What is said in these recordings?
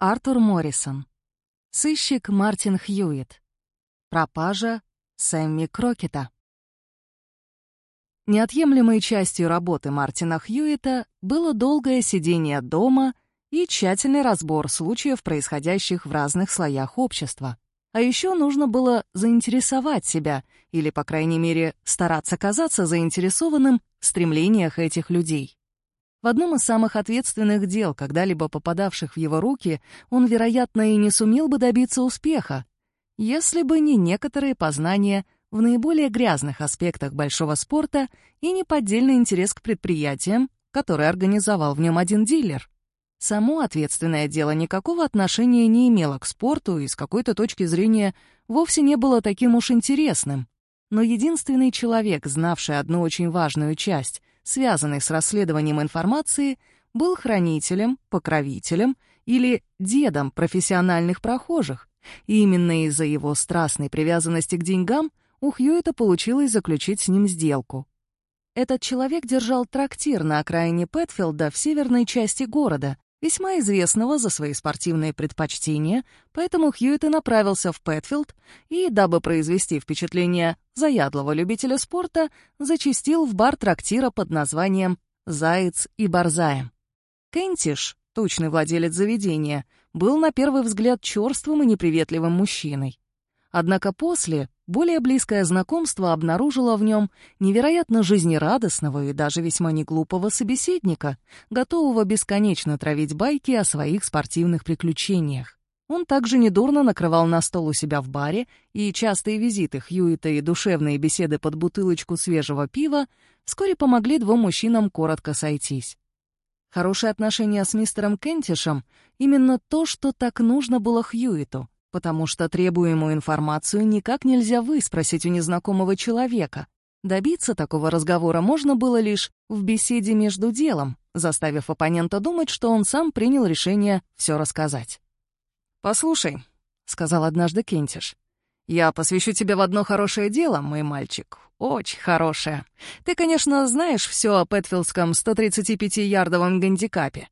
Артур Моррисон. Сыщик Мартин Хьюитт. Пропажа Сэмми Крокета. Неотъемлемой частью работы Мартина Хьюита было долгое сидение дома и тщательный разбор случаев, происходящих в разных слоях общества. А еще нужно было заинтересовать себя, или, по крайней мере, стараться казаться заинтересованным в стремлениях этих людей. В одном из самых ответственных дел, когда-либо попадавших в его руки, он, вероятно, и не сумел бы добиться успеха, если бы не некоторые познания в наиболее грязных аспектах большого спорта и неподдельный интерес к предприятиям, который организовал в нем один дилер. Само ответственное дело никакого отношения не имело к спорту и с какой-то точки зрения вовсе не было таким уж интересным. Но единственный человек, знавший одну очень важную часть, связанной с расследованием информации, был хранителем, покровителем или дедом профессиональных прохожих. И именно из-за его страстной привязанности к деньгам у Хьюита получилось заключить с ним сделку. Этот человек держал трактир на окраине Пэтфилда в северной части города, весьма известного за свои спортивные предпочтения, поэтому Хьюитт и направился в Пэтфилд и, дабы произвести впечатление заядлого любителя спорта, зачастил в бар трактира под названием «Заяц и Борзаем». Кентиш, тучный владелец заведения, был на первый взгляд черствым и неприветливым мужчиной. Однако после более близкое знакомство обнаружило в нем невероятно жизнерадостного и даже весьма неглупого собеседника, готового бесконечно травить байки о своих спортивных приключениях. Он также недурно накрывал на стол у себя в баре, и частые визиты Хьюита и душевные беседы под бутылочку свежего пива вскоре помогли двум мужчинам коротко сойтись. Хорошие отношения с мистером Кентишем — именно то, что так нужно было Хьюиту — потому что требуемую информацию никак нельзя выспросить у незнакомого человека. Добиться такого разговора можно было лишь в беседе между делом, заставив оппонента думать, что он сам принял решение все рассказать. «Послушай», — сказал однажды Кентиш, — «я посвящу тебя в одно хорошее дело, мой мальчик, очень хорошее. Ты, конечно, знаешь все о Пэтфилдском 135-ярдовом гандикапе».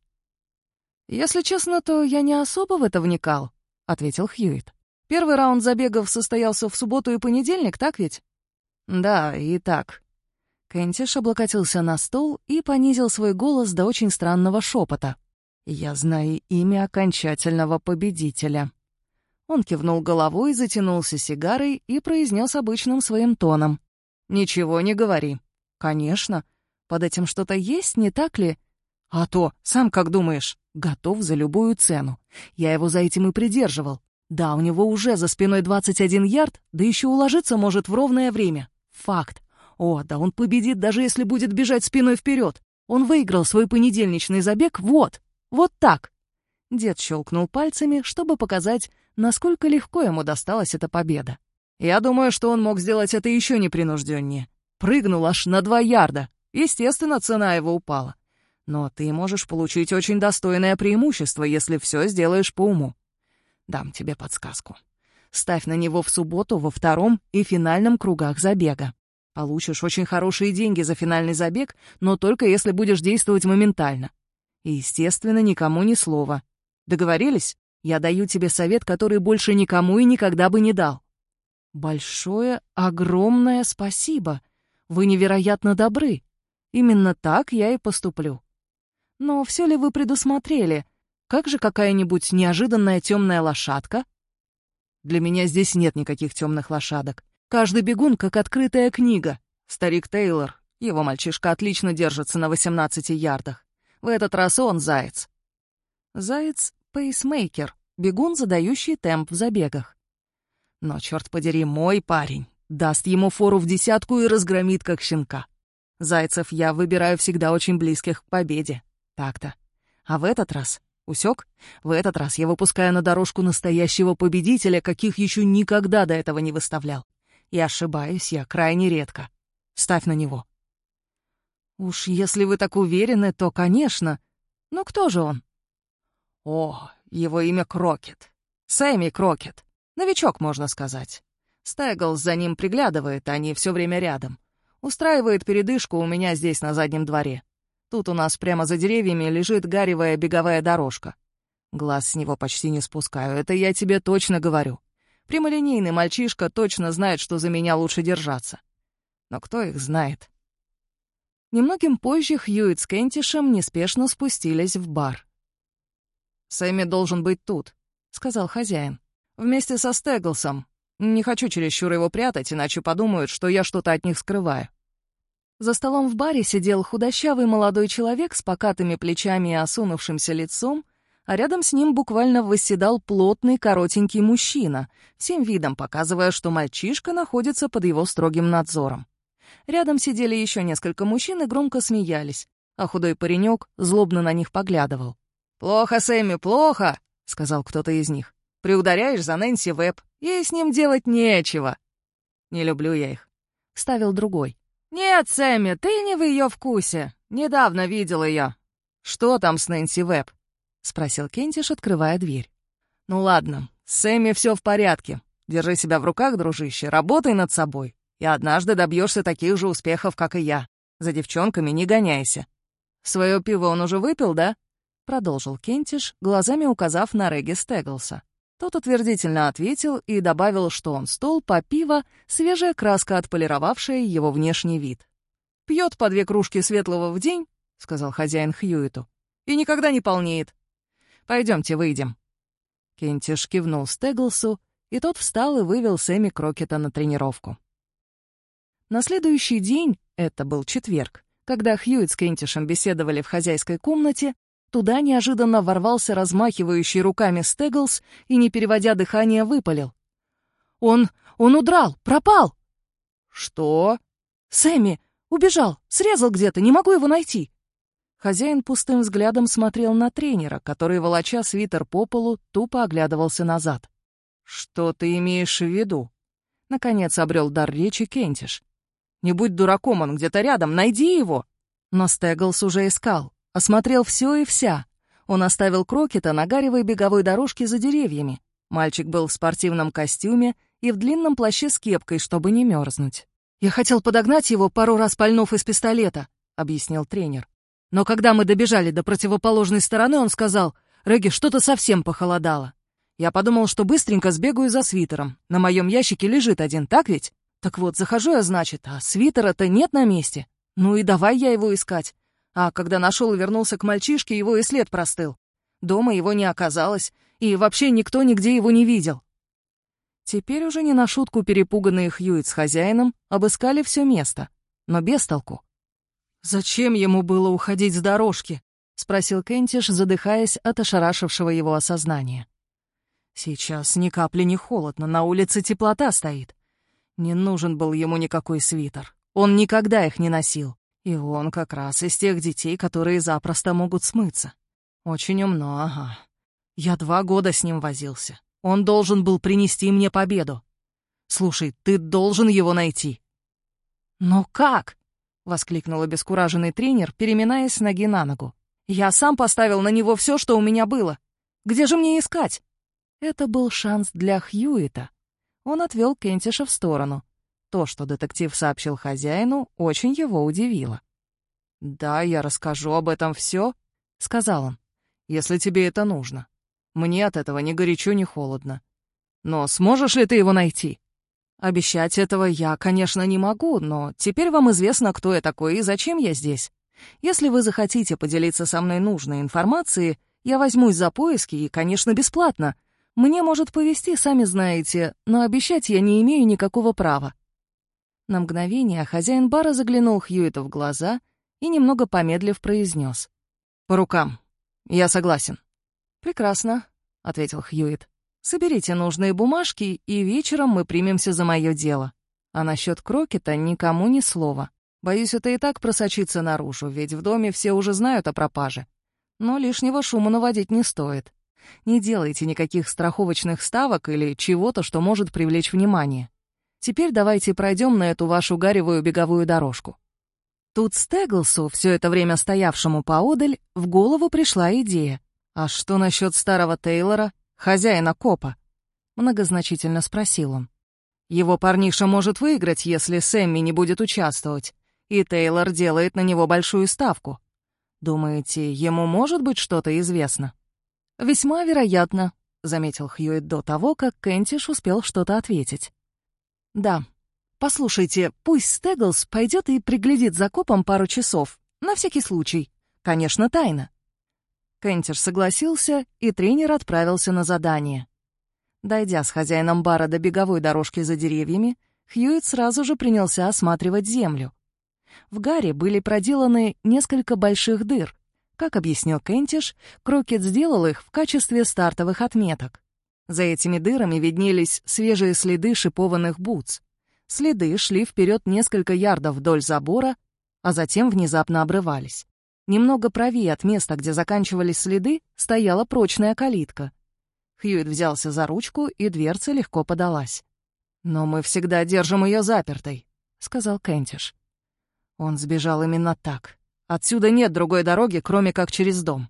«Если честно, то я не особо в это вникал», — ответил Хьюит. «Первый раунд забегов состоялся в субботу и понедельник, так ведь?» «Да, и так». Кентиш облокотился на стол и понизил свой голос до очень странного шепота. «Я знаю имя окончательного победителя». Он кивнул головой, затянулся сигарой и произнес обычным своим тоном. «Ничего не говори». «Конечно. Под этим что-то есть, не так ли?» «А то, сам как думаешь?» Готов за любую цену. Я его за этим и придерживал. Да, у него уже за спиной 21 ярд, да еще уложиться может в ровное время. Факт. О, да он победит, даже если будет бежать спиной вперед. Он выиграл свой понедельничный забег вот, вот так. Дед щелкнул пальцами, чтобы показать, насколько легко ему досталась эта победа. Я думаю, что он мог сделать это еще непринужденнее. Прыгнул аж на два ярда. Естественно, цена его упала. Но ты можешь получить очень достойное преимущество, если все сделаешь по уму. Дам тебе подсказку. Ставь на него в субботу во втором и финальном кругах забега. Получишь очень хорошие деньги за финальный забег, но только если будешь действовать моментально. И, естественно, никому ни слова. Договорились? Я даю тебе совет, который больше никому и никогда бы не дал. Большое, огромное спасибо. Вы невероятно добры. Именно так я и поступлю. Но все ли вы предусмотрели? Как же какая-нибудь неожиданная темная лошадка? Для меня здесь нет никаких темных лошадок. Каждый бегун как открытая книга. Старик Тейлор, его мальчишка отлично держится на 18 ярдах. В этот раз он заяц. Заяц — пейсмейкер, бегун, задающий темп в забегах. Но, черт подери, мой парень даст ему фору в десятку и разгромит, как щенка. Зайцев я выбираю всегда очень близких к победе. Так-то. А в этот раз... Усек? В этот раз я выпускаю на дорожку настоящего победителя, каких еще никогда до этого не выставлял. И ошибаюсь я крайне редко. Ставь на него. Уж если вы так уверены, то, конечно. Но кто же он? О, его имя Крокет. Сэмми Крокет. Новичок, можно сказать. Стеглс за ним приглядывает, они все время рядом. Устраивает передышку у меня здесь на заднем дворе. Тут у нас прямо за деревьями лежит гаревая беговая дорожка. Глаз с него почти не спускаю, это я тебе точно говорю. Прямолинейный мальчишка точно знает, что за меня лучше держаться. Но кто их знает? Немногим позже Хьюит с Кентишем неспешно спустились в бар. «Сэмми должен быть тут», — сказал хозяин. «Вместе со Стеглсом. Не хочу чересчур его прятать, иначе подумают, что я что-то от них скрываю». За столом в баре сидел худощавый молодой человек с покатыми плечами и осунувшимся лицом, а рядом с ним буквально восседал плотный коротенький мужчина, всем видом показывая, что мальчишка находится под его строгим надзором. Рядом сидели еще несколько мужчин и громко смеялись, а худой паренек злобно на них поглядывал. «Плохо, Сэмми, плохо!» — сказал кто-то из них. «Приударяешь за Нэнси Веб. Ей с ним делать нечего». «Не люблю я их», — ставил другой. «Нет, Сэмми, ты не в ее вкусе. Недавно видел ее». «Что там с Нэнси Веб?» — спросил Кентиш, открывая дверь. «Ну ладно, с Сэмми все в порядке. Держи себя в руках, дружище, работай над собой, и однажды добьешься таких же успехов, как и я. За девчонками не гоняйся». «Свое пиво он уже выпил, да?» — продолжил Кентиш, глазами указав на Регги Стеглса. Тот утвердительно ответил и добавил, что он стол по пиво, свежая краска, отполировавшая его внешний вид. «Пьет по две кружки светлого в день», — сказал хозяин Хьюиту, — «и никогда не полнеет. Пойдемте, выйдем». Кентиш кивнул Стеглсу, и тот встал и вывел Сэмми Крокета на тренировку. На следующий день, это был четверг, когда Хьюит с Кентишем беседовали в хозяйской комнате, Туда неожиданно ворвался размахивающий руками Стеглс и, не переводя дыхание, выпалил. «Он... он удрал! Пропал!» «Что?» «Сэмми! Убежал! Срезал где-то! Не могу его найти!» Хозяин пустым взглядом смотрел на тренера, который, волоча свитер по полу, тупо оглядывался назад. «Что ты имеешь в виду?» Наконец обрел дар речи Кентиш. «Не будь дураком, он где-то рядом, найди его!» Но Стеглс уже искал. Осмотрел все и вся. Он оставил Крокета на гаревой беговой дорожке за деревьями. Мальчик был в спортивном костюме и в длинном плаще с кепкой, чтобы не мерзнуть. «Я хотел подогнать его, пару раз пальнув из пистолета», — объяснил тренер. «Но когда мы добежали до противоположной стороны, он сказал, «Регги, что-то совсем похолодало». Я подумал, что быстренько сбегаю за свитером. На моем ящике лежит один, так ведь? Так вот, захожу я, значит, а свитера-то нет на месте. Ну и давай я его искать. А когда нашел и вернулся к мальчишке, его и след простыл. Дома его не оказалось, и вообще никто нигде его не видел. Теперь уже не на шутку перепуганные Хьюит с хозяином обыскали все место, но без толку. «Зачем ему было уходить с дорожки?» — спросил Кентиш, задыхаясь от ошарашившего его осознания. «Сейчас ни капли не холодно, на улице теплота стоит. Не нужен был ему никакой свитер. Он никогда их не носил. И он как раз из тех детей, которые запросто могут смыться. Очень умно, ага. Я два года с ним возился. Он должен был принести мне победу. Слушай, ты должен его найти. Но как? — воскликнул обескураженный тренер, переминаясь с ноги на ногу. «Я сам поставил на него все, что у меня было. Где же мне искать?» Это был шанс для Хьюита. Он отвел Кентиша в сторону. То, что детектив сообщил хозяину, очень его удивило. «Да, я расскажу об этом все», — сказал он, — «если тебе это нужно. Мне от этого ни горячо, ни холодно. Но сможешь ли ты его найти?» «Обещать этого я, конечно, не могу, но теперь вам известно, кто я такой и зачем я здесь. Если вы захотите поделиться со мной нужной информацией, я возьмусь за поиски и, конечно, бесплатно. Мне может повезти, сами знаете, но обещать я не имею никакого права. На мгновение хозяин бара заглянул Хьюиту в глаза и, немного помедлив, произнес. «По рукам. Я согласен». «Прекрасно», — ответил Хьюит. «Соберите нужные бумажки, и вечером мы примемся за мое дело. А насчет Крокета никому ни слова. Боюсь, это и так просочится наружу, ведь в доме все уже знают о пропаже. Но лишнего шума наводить не стоит. Не делайте никаких страховочных ставок или чего-то, что может привлечь внимание. Теперь давайте пройдем на эту вашу гаревую беговую дорожку». Тут Стеглсу, все это время стоявшему поодаль, в голову пришла идея. «А что насчет старого Тейлора, хозяина копа?» Многозначительно спросил он. «Его парниша может выиграть, если Сэмми не будет участвовать, и Тейлор делает на него большую ставку. Думаете, ему может быть что-то известно?» «Весьма вероятно», — заметил Хьюит до того, как Кентиш успел что-то ответить. «Да. Послушайте, пусть Стеглс пойдет и приглядит за копом пару часов. На всякий случай. Конечно, тайно». Кентиш согласился, и тренер отправился на задание. Дойдя с хозяином бара до беговой дорожки за деревьями, Хьюит сразу же принялся осматривать землю. В гаре были проделаны несколько больших дыр. Как объяснил Кентиш, Крокет сделал их в качестве стартовых отметок. За этими дырами виднелись свежие следы шипованных бутс. Следы шли вперед несколько ярдов вдоль забора, а затем внезапно обрывались. Немного правее от места, где заканчивались следы, стояла прочная калитка. Хьюит взялся за ручку, и дверца легко подалась. «Но мы всегда держим ее запертой», — сказал Кентиш. Он сбежал именно так. Отсюда нет другой дороги, кроме как через дом.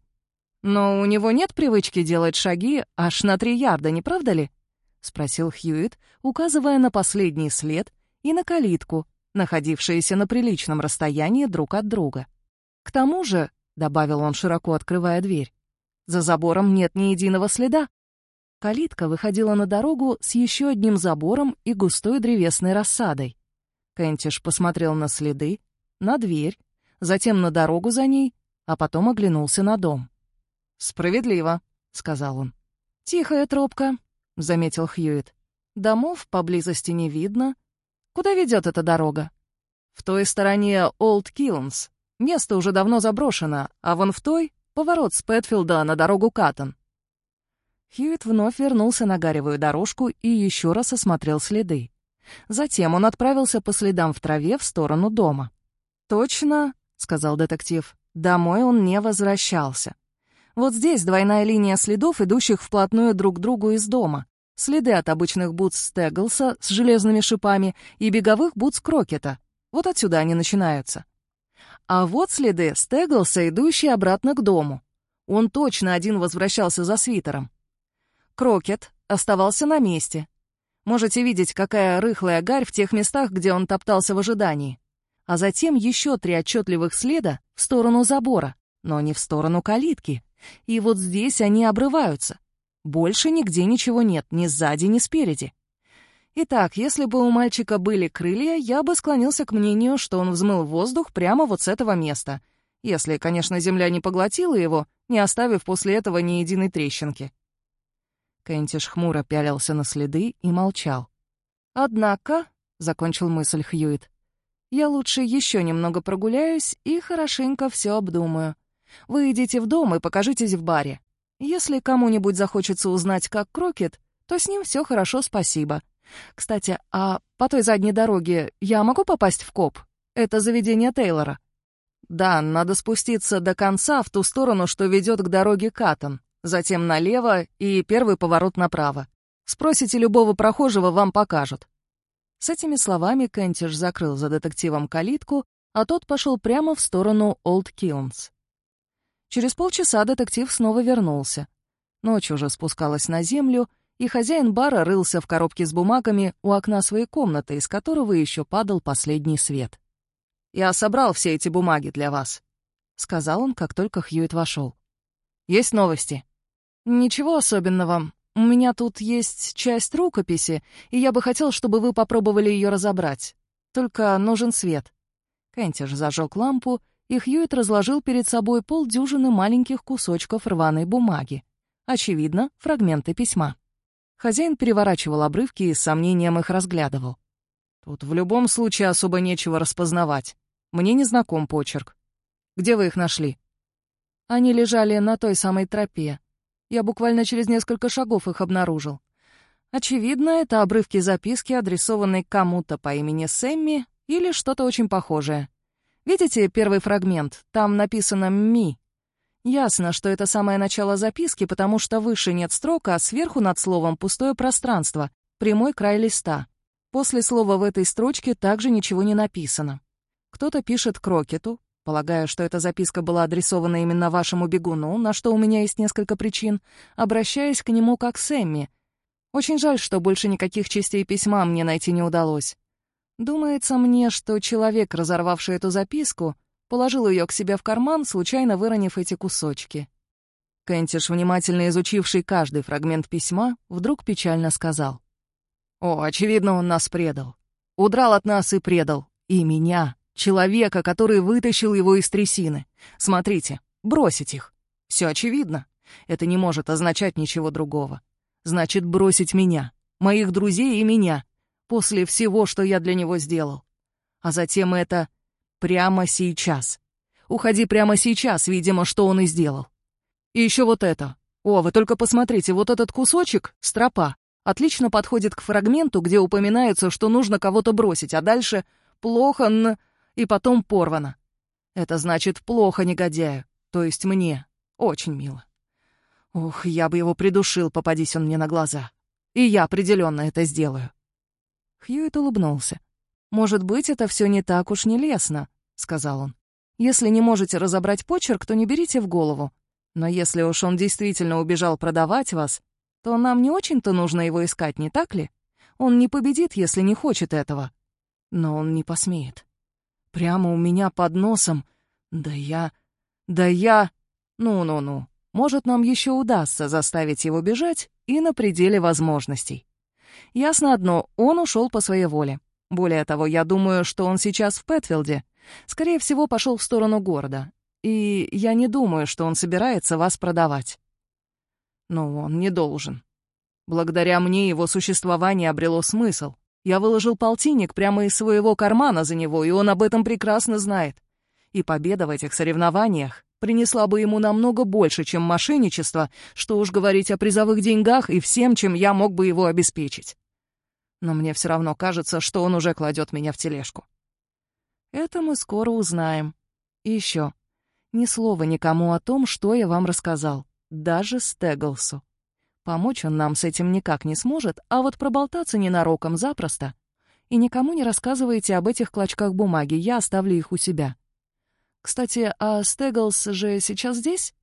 «Но у него нет привычки делать шаги аж на три ярда, не правда ли?» — спросил Хьюит, указывая на последний след и на калитку, находившиеся на приличном расстоянии друг от друга. «К тому же», — добавил он, широко открывая дверь, — «за забором нет ни единого следа». Калитка выходила на дорогу с еще одним забором и густой древесной рассадой. Кентиш посмотрел на следы, на дверь, затем на дорогу за ней, а потом оглянулся на дом. «Справедливо», — сказал он. «Тихая тропка», — заметил Хьюит. «Домов поблизости не видно. Куда ведет эта дорога?» «В той стороне Олд Киллнс. Место уже давно заброшено, а вон в той — поворот с Пэтфилда на дорогу Каттон». Хьюит вновь вернулся на гаревую дорожку и еще раз осмотрел следы. Затем он отправился по следам в траве в сторону дома. «Точно», — сказал детектив, — «домой он не возвращался. Вот здесь двойная линия следов, идущих вплотную друг к другу из дома. Следы от обычных бутс Стеглса с железными шипами и беговых бутс Крокета. Вот отсюда они начинаются. А вот следы Стеглса, идущие обратно к дому. Он точно один возвращался за свитером. Крокет оставался на месте. Можете видеть, какая рыхлая гарь в тех местах, где он топтался в ожидании а затем еще три отчетливых следа в сторону забора, но не в сторону калитки. И вот здесь они обрываются. Больше нигде ничего нет, ни сзади, ни спереди. Итак, если бы у мальчика были крылья, я бы склонился к мнению, что он взмыл воздух прямо вот с этого места. Если, конечно, земля не поглотила его, не оставив после этого ни единой трещинки. Кентиш хмуро пялился на следы и молчал. «Однако», — закончил мысль Хьюит, я лучше еще немного прогуляюсь и хорошенько все обдумаю. Вы идите в дом и покажитесь в баре. Если кому-нибудь захочется узнать, как Крокет, то с ним все хорошо, спасибо. Кстати, а по той задней дороге я могу попасть в коп? Это заведение Тейлора. Да, надо спуститься до конца в ту сторону, что ведет к дороге Каттон, затем налево и первый поворот направо. Спросите любого прохожего, вам покажут. С этими словами Кентиш закрыл за детективом калитку, а тот пошел прямо в сторону Олд Килнс. Через полчаса детектив снова вернулся. Ночь уже спускалась на землю, и хозяин бара рылся в коробке с бумагами у окна своей комнаты, из которого еще падал последний свет. «Я собрал все эти бумаги для вас», — сказал он, как только Хьюит вошел. «Есть новости?» «Ничего особенного. У меня тут есть часть рукописи, и я бы хотел, чтобы вы попробовали ее разобрать. Только нужен свет». Кентиш зажег лампу, и Хьюит разложил перед собой полдюжины маленьких кусочков рваной бумаги. Очевидно, фрагменты письма. Хозяин переворачивал обрывки и с сомнением их разглядывал. «Тут в любом случае особо нечего распознавать. Мне не знаком почерк. Где вы их нашли?» Они лежали на той самой тропе, я буквально через несколько шагов их обнаружил. Очевидно, это обрывки записки, адресованной кому-то по имени Сэмми или что-то очень похожее. Видите первый фрагмент? Там написано «Ми». Ясно, что это самое начало записки, потому что выше нет строка, а сверху над словом пустое пространство, прямой край листа. После слова в этой строчке также ничего не написано. Кто-то пишет Крокету, Полагаю, что эта записка была адресована именно вашему бегуну, на что у меня есть несколько причин, обращаясь к нему как Сэмми. Очень жаль, что больше никаких частей письма мне найти не удалось. Думается мне, что человек, разорвавший эту записку, положил ее к себе в карман, случайно выронив эти кусочки. Кентиш, внимательно изучивший каждый фрагмент письма, вдруг печально сказал. «О, очевидно, он нас предал. Удрал от нас и предал. И меня, человека, который вытащил его из трясины. Смотрите, бросить их. Все очевидно. Это не может означать ничего другого. Значит, бросить меня, моих друзей и меня, после всего, что я для него сделал. А затем это прямо сейчас. Уходи прямо сейчас, видимо, что он и сделал. И еще вот это. О, вы только посмотрите, вот этот кусочек, стропа, отлично подходит к фрагменту, где упоминается, что нужно кого-то бросить, а дальше плохо н... и потом порвано. Это значит плохо негодяю, то есть мне. Очень мило. Ух, я бы его придушил, попадись он мне на глаза. И я определенно это сделаю. Хьюит улыбнулся. «Может быть, это все не так уж нелестно», — сказал он. «Если не можете разобрать почерк, то не берите в голову. Но если уж он действительно убежал продавать вас, то нам не очень-то нужно его искать, не так ли? Он не победит, если не хочет этого. Но он не посмеет. Прямо у меня под носом. Да я... Да я... Ну-ну-ну. Может, нам еще удастся заставить его бежать и на пределе возможностей. Ясно одно, он ушел по своей воле. Более того, я думаю, что он сейчас в Пэтфилде. Скорее всего, пошел в сторону города и я не думаю, что он собирается вас продавать. Но он не должен. Благодаря мне его существование обрело смысл. Я выложил полтинник прямо из своего кармана за него, и он об этом прекрасно знает. И победа в этих соревнованиях принесла бы ему намного больше, чем мошенничество, что уж говорить о призовых деньгах и всем, чем я мог бы его обеспечить. Но мне все равно кажется, что он уже кладет меня в тележку. Это мы скоро узнаем. И еще. Ни слова никому о том, что я вам рассказал, даже Стеглсу. Помочь он нам с этим никак не сможет, а вот проболтаться ненароком запросто. И никому не рассказывайте об этих клочках бумаги, я оставлю их у себя. Кстати, а Стеглс же сейчас здесь?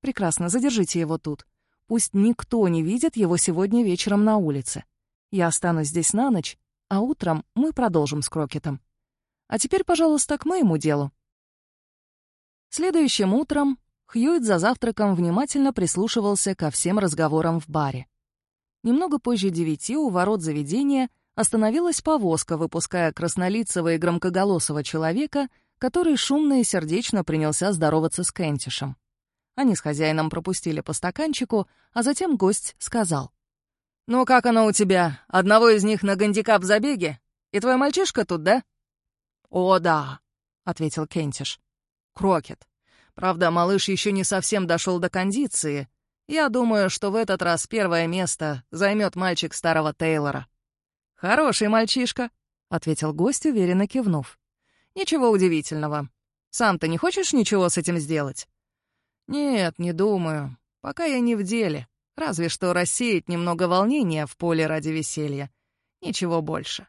Прекрасно, задержите его тут. Пусть никто не видит его сегодня вечером на улице. Я останусь здесь на ночь, а утром мы продолжим с Крокетом. А теперь, пожалуйста, к моему делу. Следующим утром Хьюит за завтраком внимательно прислушивался ко всем разговорам в баре. Немного позже девяти у ворот заведения остановилась повозка, выпуская краснолицего и громкоголосого человека, который шумно и сердечно принялся здороваться с Кентишем. Они с хозяином пропустили по стаканчику, а затем гость сказал. «Ну, как оно у тебя? Одного из них на гандикап забеге? И твой мальчишка тут, да?» «О, да», — ответил Кентиш. Крокет. Правда, малыш еще не совсем дошел до кондиции. Я думаю, что в этот раз первое место займет мальчик старого Тейлора. «Хороший мальчишка», — ответил гость, уверенно кивнув. «Ничего удивительного. Сам ты не хочешь ничего с этим сделать?» «Нет, не думаю. Пока я не в деле. Разве что рассеять немного волнения в поле ради веселья. Ничего больше».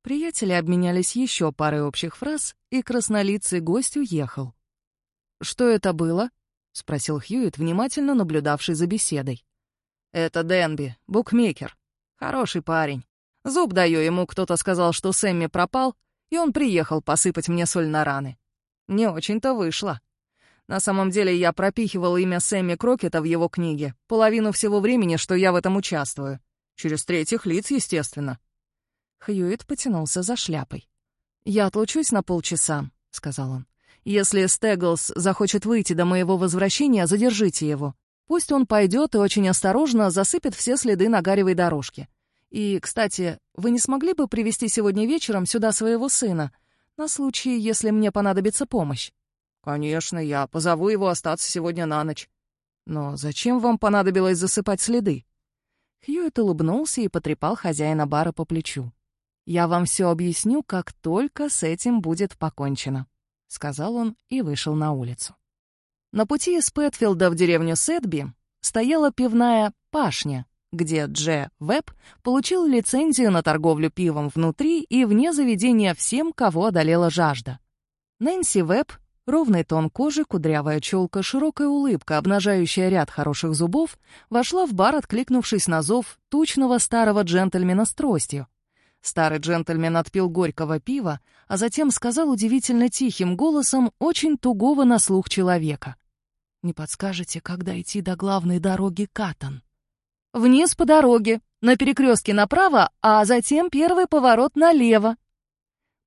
Приятели обменялись еще парой общих фраз, и краснолицый гость уехал. «Что это было?» — спросил Хьюит, внимательно наблюдавший за беседой. «Это Денби, букмекер. Хороший парень. Зуб даю ему, кто-то сказал, что Сэмми пропал, и он приехал посыпать мне соль на раны. Не очень-то вышло. На самом деле я пропихивал имя Сэмми Крокета в его книге половину всего времени, что я в этом участвую. Через третьих лиц, естественно. Хьюит потянулся за шляпой. «Я отлучусь на полчаса», — сказал он. «Если Стеглс захочет выйти до моего возвращения, задержите его. Пусть он пойдет и очень осторожно засыпет все следы на гаревой дорожке. И, кстати, вы не смогли бы привести сегодня вечером сюда своего сына, на случай, если мне понадобится помощь?» «Конечно, я позову его остаться сегодня на ночь. Но зачем вам понадобилось засыпать следы?» Хьюит улыбнулся и потрепал хозяина бара по плечу. «Я вам все объясню, как только с этим будет покончено», — сказал он и вышел на улицу. На пути из Пэтфилда в деревню Сетби стояла пивная «Пашня», где Дже Веб получил лицензию на торговлю пивом внутри и вне заведения всем, кого одолела жажда. Нэнси Веб, ровный тон кожи, кудрявая челка, широкая улыбка, обнажающая ряд хороших зубов, вошла в бар, откликнувшись на зов тучного старого джентльмена с тростью, Старый джентльмен отпил горького пива, а затем сказал удивительно тихим голосом очень тугого на слух человека. «Не подскажете, когда идти до главной дороги Катан?» «Вниз по дороге, на перекрестке направо, а затем первый поворот налево».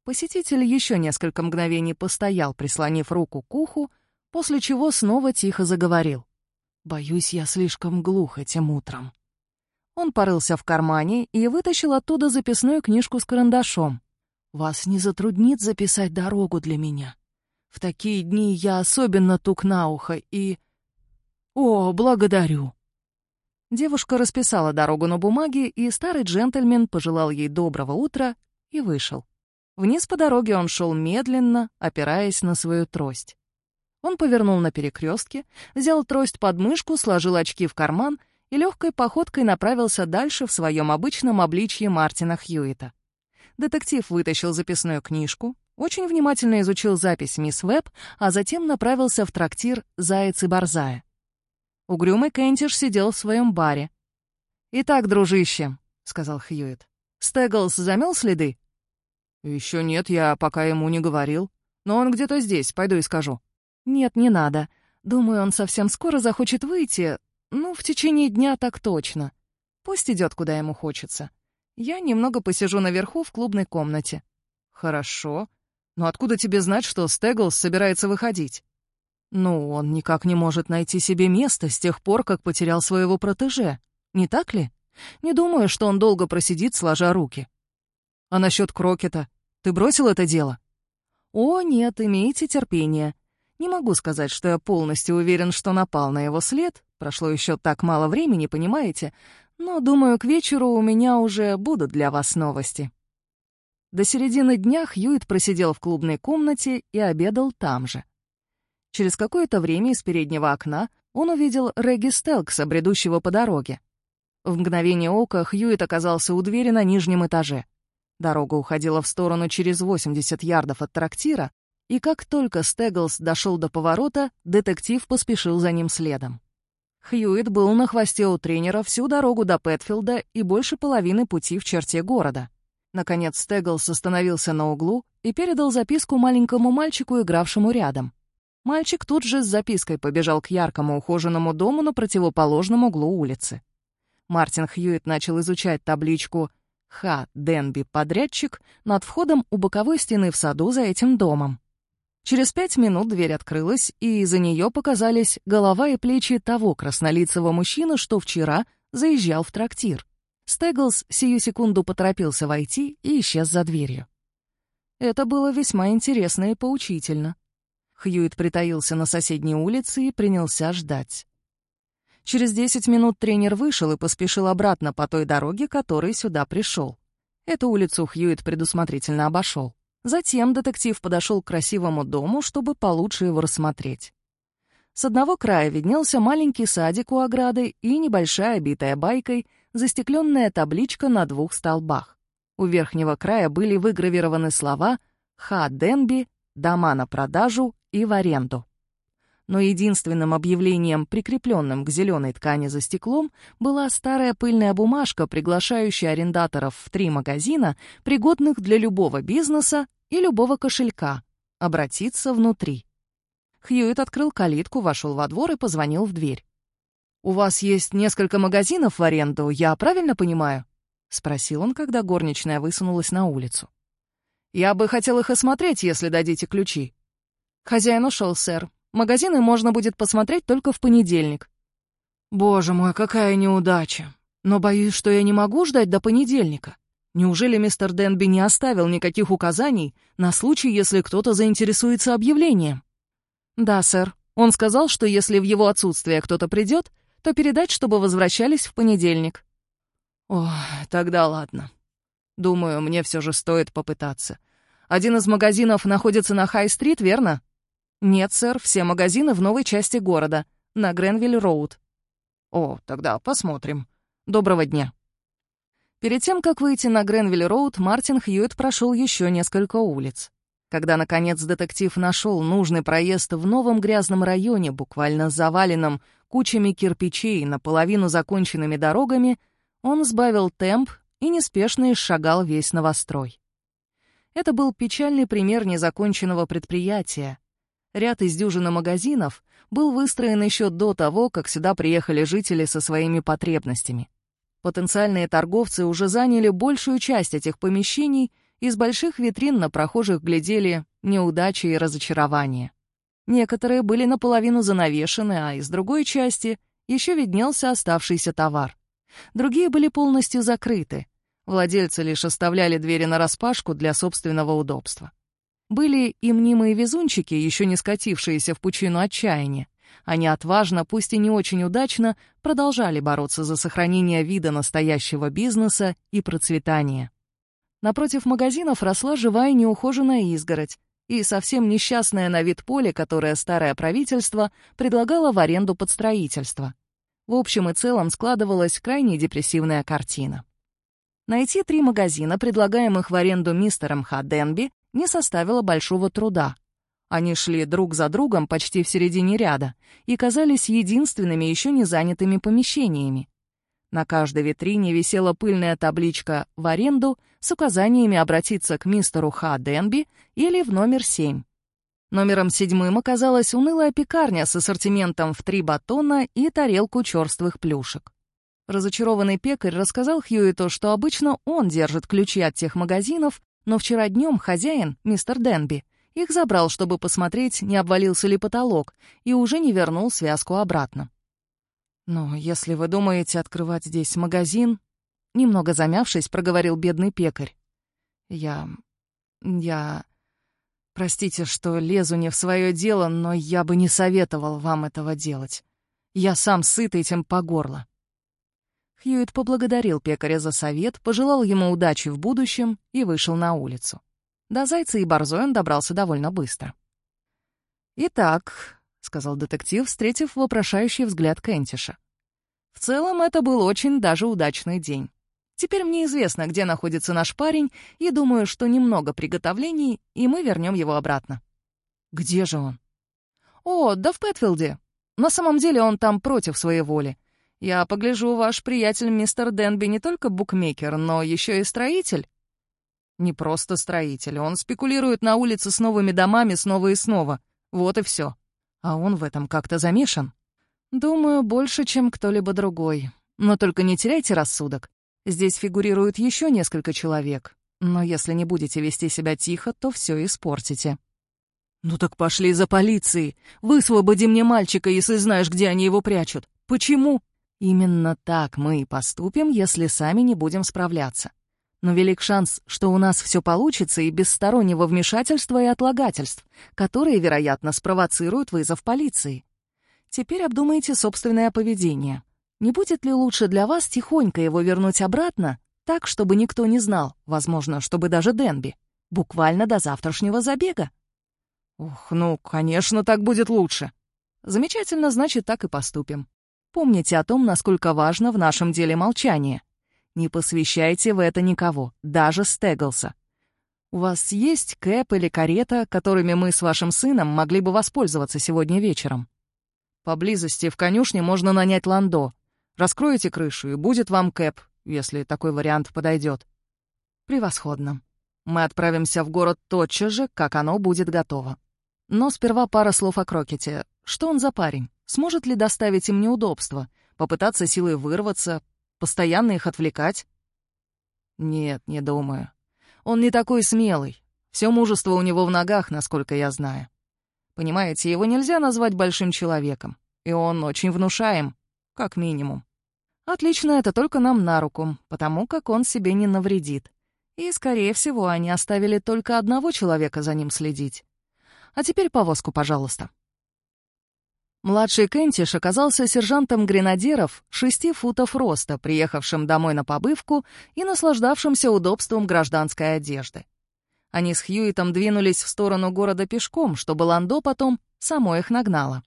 Посетитель еще несколько мгновений постоял, прислонив руку к уху, после чего снова тихо заговорил. «Боюсь, я слишком глух этим утром». Он порылся в кармане и вытащил оттуда записную книжку с карандашом. «Вас не затруднит записать дорогу для меня? В такие дни я особенно тук на ухо и...» «О, благодарю!» Девушка расписала дорогу на бумаге, и старый джентльмен пожелал ей доброго утра и вышел. Вниз по дороге он шел медленно, опираясь на свою трость. Он повернул на перекрестке, взял трость под мышку, сложил очки в карман — и легкой походкой направился дальше в своем обычном обличье Мартина Хьюита. Детектив вытащил записную книжку, очень внимательно изучил запись мисс Веб, а затем направился в трактир «Заяц и Борзая». Угрюмый Кентиш сидел в своем баре. «Итак, дружище», — сказал Хьюит, — «Стеглс замел следы?» «Еще нет, я пока ему не говорил. Но он где-то здесь, пойду и скажу». «Нет, не надо. Думаю, он совсем скоро захочет выйти, ну, в течение дня так точно. Пусть идет, куда ему хочется. Я немного посижу наверху в клубной комнате. Хорошо. Но откуда тебе знать, что Стеглс собирается выходить? Ну, он никак не может найти себе место с тех пор, как потерял своего протеже. Не так ли? Не думаю, что он долго просидит, сложа руки. А насчет Крокета? Ты бросил это дело? О, нет, имейте терпение. Не могу сказать, что я полностью уверен, что напал на его след, Прошло еще так мало времени, понимаете? Но, думаю, к вечеру у меня уже будут для вас новости». До середины дня Хьюит просидел в клубной комнате и обедал там же. Через какое-то время из переднего окна он увидел Регги Стелкса, бредущего по дороге. В мгновение ока Хьюит оказался у двери на нижнем этаже. Дорога уходила в сторону через 80 ярдов от трактира, и как только Стеглс дошел до поворота, детектив поспешил за ним следом. Хьюит был на хвосте у тренера всю дорогу до Пэтфилда и больше половины пути в черте города. Наконец Стеглс остановился на углу и передал записку маленькому мальчику, игравшему рядом. Мальчик тут же с запиской побежал к яркому ухоженному дому на противоположном углу улицы. Мартин Хьюит начал изучать табличку «Х. Денби, подрядчик» над входом у боковой стены в саду за этим домом. Через пять минут дверь открылась, и из-за нее показались голова и плечи того краснолицего мужчины, что вчера заезжал в трактир. Стеглс сию секунду поторопился войти и исчез за дверью. Это было весьма интересно и поучительно. Хьюит притаился на соседней улице и принялся ждать. Через десять минут тренер вышел и поспешил обратно по той дороге, которой сюда пришел. Эту улицу Хьюит предусмотрительно обошел. Затем детектив подошел к красивому дому, чтобы получше его рассмотреть. С одного края виднелся маленький садик у ограды и небольшая, битая байкой, застекленная табличка на двух столбах. У верхнего края были выгравированы слова «Ха Денби», «Дома на продажу» и «В аренду». Но единственным объявлением, прикрепленным к зеленой ткани за стеклом, была старая пыльная бумажка, приглашающая арендаторов в три магазина, пригодных для любого бизнеса и любого кошелька, обратиться внутри. Хьюит открыл калитку, вошел во двор и позвонил в дверь. «У вас есть несколько магазинов в аренду, я правильно понимаю?» — спросил он, когда горничная высунулась на улицу. «Я бы хотел их осмотреть, если дадите ключи». «Хозяин ушел, сэр. Магазины можно будет посмотреть только в понедельник». «Боже мой, какая неудача! Но боюсь, что я не могу ждать до понедельника. Неужели мистер Денби не оставил никаких указаний на случай, если кто-то заинтересуется объявлением? Да, сэр. Он сказал, что если в его отсутствие кто-то придет, то передать, чтобы возвращались в понедельник. О, тогда ладно. Думаю, мне все же стоит попытаться. Один из магазинов находится на Хай-стрит, верно? Нет, сэр, все магазины в новой части города, на Гренвилл-роуд. О, тогда посмотрим. Доброго дня. Перед тем, как выйти на Гренвилл-Роуд, Мартин Хьюитт прошел еще несколько улиц. Когда, наконец, детектив нашел нужный проезд в новом грязном районе, буквально заваленном кучами кирпичей наполовину законченными дорогами, он сбавил темп и неспешно изшагал весь новострой. Это был печальный пример незаконченного предприятия. Ряд из дюжины магазинов был выстроен еще до того, как сюда приехали жители со своими потребностями. Потенциальные торговцы уже заняли большую часть этих помещений, из больших витрин на прохожих глядели неудачи и разочарования. Некоторые были наполовину занавешены, а из другой части еще виднелся оставшийся товар. Другие были полностью закрыты. Владельцы лишь оставляли двери нараспашку для собственного удобства. Были и мнимые везунчики, еще не скатившиеся в пучину отчаяния. Они отважно, пусть и не очень удачно, продолжали бороться за сохранение вида настоящего бизнеса и процветания. Напротив магазинов росла живая неухоженная изгородь и совсем несчастное на вид поле, которое старое правительство предлагало в аренду под строительство. В общем и целом складывалась крайне депрессивная картина. Найти три магазина, предлагаемых в аренду мистером Хаденби, не составило большого труда. Они шли друг за другом почти в середине ряда и казались единственными еще не занятыми помещениями. На каждой витрине висела пыльная табличка «В аренду» с указаниями обратиться к мистеру Х. Денби или в номер 7. Номером седьмым оказалась унылая пекарня с ассортиментом в три батона и тарелку черствых плюшек. Разочарованный пекарь рассказал Хьюиту, что обычно он держит ключи от тех магазинов, но вчера днем хозяин, мистер Денби, их забрал, чтобы посмотреть, не обвалился ли потолок, и уже не вернул связку обратно. «Но если вы думаете открывать здесь магазин...» Немного замявшись, проговорил бедный пекарь. «Я... я... Простите, что лезу не в свое дело, но я бы не советовал вам этого делать. Я сам сыт этим по горло». Хьюит поблагодарил пекаря за совет, пожелал ему удачи в будущем и вышел на улицу. До Зайца и Борзой он добрался довольно быстро. «Итак», — сказал детектив, встретив вопрошающий взгляд Кентиша. «В целом это был очень даже удачный день. Теперь мне известно, где находится наш парень, и думаю, что немного приготовлений, и мы вернем его обратно». «Где же он?» «О, да в Пэтфилде. На самом деле он там против своей воли. Я погляжу, ваш приятель мистер Денби не только букмекер, но еще и строитель». Не просто строитель, он спекулирует на улице с новыми домами снова и снова. Вот и все. А он в этом как-то замешан? Думаю, больше, чем кто-либо другой. Но только не теряйте рассудок. Здесь фигурирует еще несколько человек. Но если не будете вести себя тихо, то все испортите. «Ну так пошли за полицией. Высвободи мне мальчика, если знаешь, где они его прячут. Почему?» «Именно так мы и поступим, если сами не будем справляться но велик шанс, что у нас все получится и без стороннего вмешательства и отлагательств, которые, вероятно, спровоцируют вызов полиции. Теперь обдумайте собственное поведение. Не будет ли лучше для вас тихонько его вернуть обратно, так, чтобы никто не знал, возможно, чтобы даже Денби, буквально до завтрашнего забега? Ух, ну, конечно, так будет лучше. Замечательно, значит, так и поступим. Помните о том, насколько важно в нашем деле молчание. Не посвящайте в это никого, даже Стеглса. У вас есть кэп или карета, которыми мы с вашим сыном могли бы воспользоваться сегодня вечером? Поблизости в конюшне можно нанять ландо. Раскроете крышу, и будет вам кэп, если такой вариант подойдет. Превосходно. Мы отправимся в город тотчас же, как оно будет готово. Но сперва пара слов о Крокете. Что он за парень? Сможет ли доставить им неудобства? Попытаться силой вырваться, Постоянно их отвлекать? Нет, не думаю. Он не такой смелый. Все мужество у него в ногах, насколько я знаю. Понимаете, его нельзя назвать большим человеком. И он очень внушаем, как минимум. Отлично, это только нам на руку, потому как он себе не навредит. И, скорее всего, они оставили только одного человека за ним следить. А теперь повозку, пожалуйста. Младший Кентиш оказался сержантом гренадеров шести футов роста, приехавшим домой на побывку и наслаждавшимся удобством гражданской одежды. Они с Хьюитом двинулись в сторону города пешком, чтобы Ландо потом само их нагнало.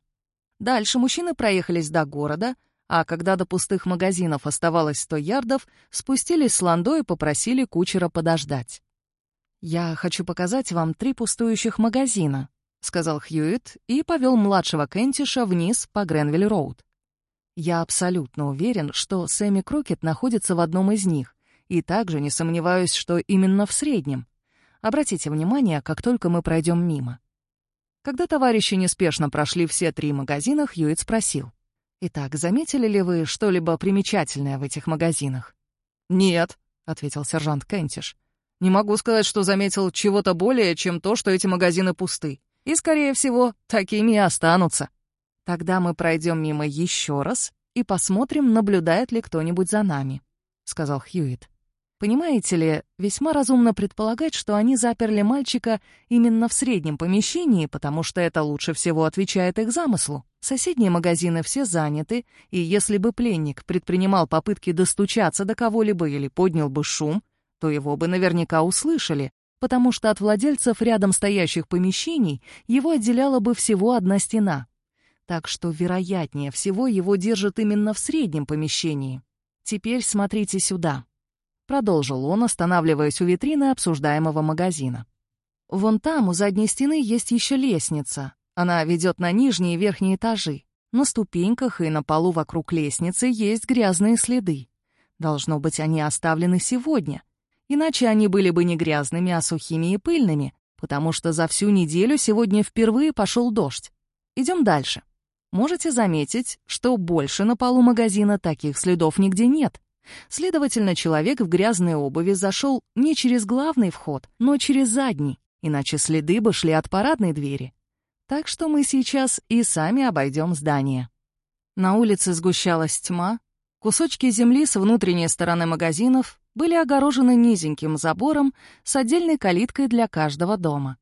Дальше мужчины проехались до города, а когда до пустых магазинов оставалось сто ярдов, спустились с Ландо и попросили кучера подождать. «Я хочу показать вам три пустующих магазина», — сказал Хьюитт и повел младшего Кентиша вниз по Гренвилл-Роуд. «Я абсолютно уверен, что Сэмми Крокет находится в одном из них, и также не сомневаюсь, что именно в среднем. Обратите внимание, как только мы пройдем мимо». Когда товарищи неспешно прошли все три магазина, Хьюит спросил. «Итак, заметили ли вы что-либо примечательное в этих магазинах?» «Нет», — ответил сержант Кентиш. «Не могу сказать, что заметил чего-то более, чем то, что эти магазины пусты. И, скорее всего, такими и останутся». «Тогда мы пройдем мимо еще раз и посмотрим, наблюдает ли кто-нибудь за нами», — сказал Хьюит. Понимаете ли, весьма разумно предполагать, что они заперли мальчика именно в среднем помещении, потому что это лучше всего отвечает их замыслу. Соседние магазины все заняты, и если бы пленник предпринимал попытки достучаться до кого-либо или поднял бы шум, то его бы наверняка услышали, потому что от владельцев рядом стоящих помещений его отделяла бы всего одна стена. Так что, вероятнее всего, его держат именно в среднем помещении. Теперь смотрите сюда. Продолжил он, останавливаясь у витрины обсуждаемого магазина. «Вон там, у задней стены, есть еще лестница. Она ведет на нижние и верхние этажи. На ступеньках и на полу вокруг лестницы есть грязные следы. Должно быть, они оставлены сегодня. Иначе они были бы не грязными, а сухими и пыльными, потому что за всю неделю сегодня впервые пошел дождь. Идем дальше. Можете заметить, что больше на полу магазина таких следов нигде нет. Следовательно, человек в грязной обуви зашел не через главный вход, но через задний, иначе следы бы шли от парадной двери. Так что мы сейчас и сами обойдем здание. На улице сгущалась тьма, кусочки земли с внутренней стороны магазинов были огорожены низеньким забором с отдельной калиткой для каждого дома.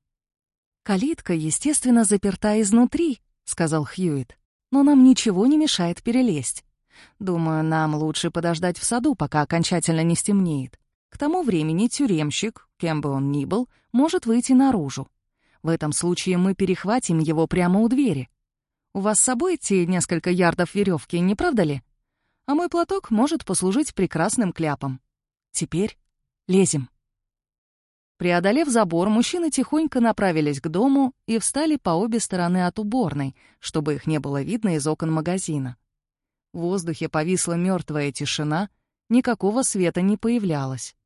«Калитка, естественно, заперта изнутри», — сказал Хьюит, «но нам ничего не мешает перелезть. Думаю, нам лучше подождать в саду, пока окончательно не стемнеет. К тому времени тюремщик, кем бы он ни был, может выйти наружу. В этом случае мы перехватим его прямо у двери. У вас с собой те несколько ярдов веревки, не правда ли? А мой платок может послужить прекрасным кляпом. Теперь лезем. Преодолев забор, мужчины тихонько направились к дому и встали по обе стороны от уборной, чтобы их не было видно из окон магазина. В воздухе повисла мертвая тишина, никакого света не появлялось.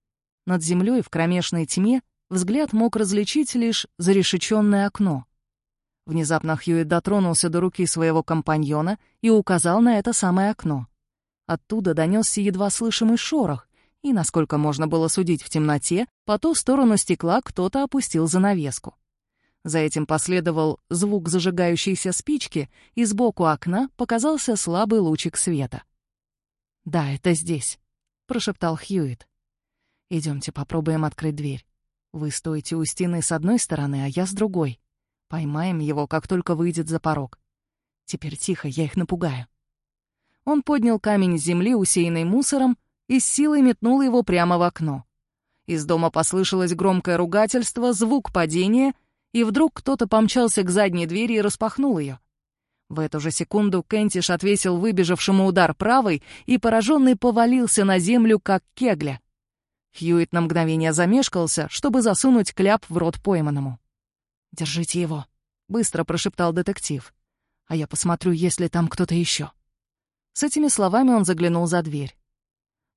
Над землей в кромешной тьме взгляд мог различить лишь зарешеченное окно. Внезапно Хьюит дотронулся до руки своего компаньона и указал на это самое окно. Оттуда донесся едва слышимый шорох, и, насколько можно было судить в темноте, по ту сторону стекла кто-то опустил занавеску. За этим последовал звук зажигающейся спички, и сбоку окна показался слабый лучик света. «Да, это здесь», — прошептал Хьюит. «Идемте попробуем открыть дверь. Вы стоите у стены с одной стороны, а я с другой. Поймаем его, как только выйдет за порог. Теперь тихо, я их напугаю». Он поднял камень с земли, усеянный мусором, и с силой метнул его прямо в окно. Из дома послышалось громкое ругательство, звук падения — и вдруг кто-то помчался к задней двери и распахнул ее. В эту же секунду Кентиш отвесил выбежавшему удар правой и пораженный повалился на землю, как кегля. Хьюит на мгновение замешкался, чтобы засунуть кляп в рот пойманному. «Держите его», — быстро прошептал детектив. «А я посмотрю, есть ли там кто-то еще». С этими словами он заглянул за дверь.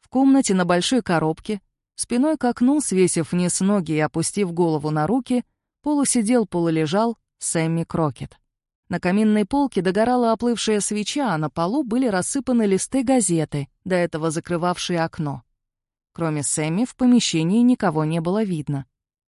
В комнате на большой коробке, спиной к окну, свесив вниз ноги и опустив голову на руки, Полусидел, полулежал Сэмми Крокет. На каминной полке догорала оплывшая свеча, а на полу были рассыпаны листы газеты, до этого закрывавшие окно. Кроме Сэмми в помещении никого не было видно.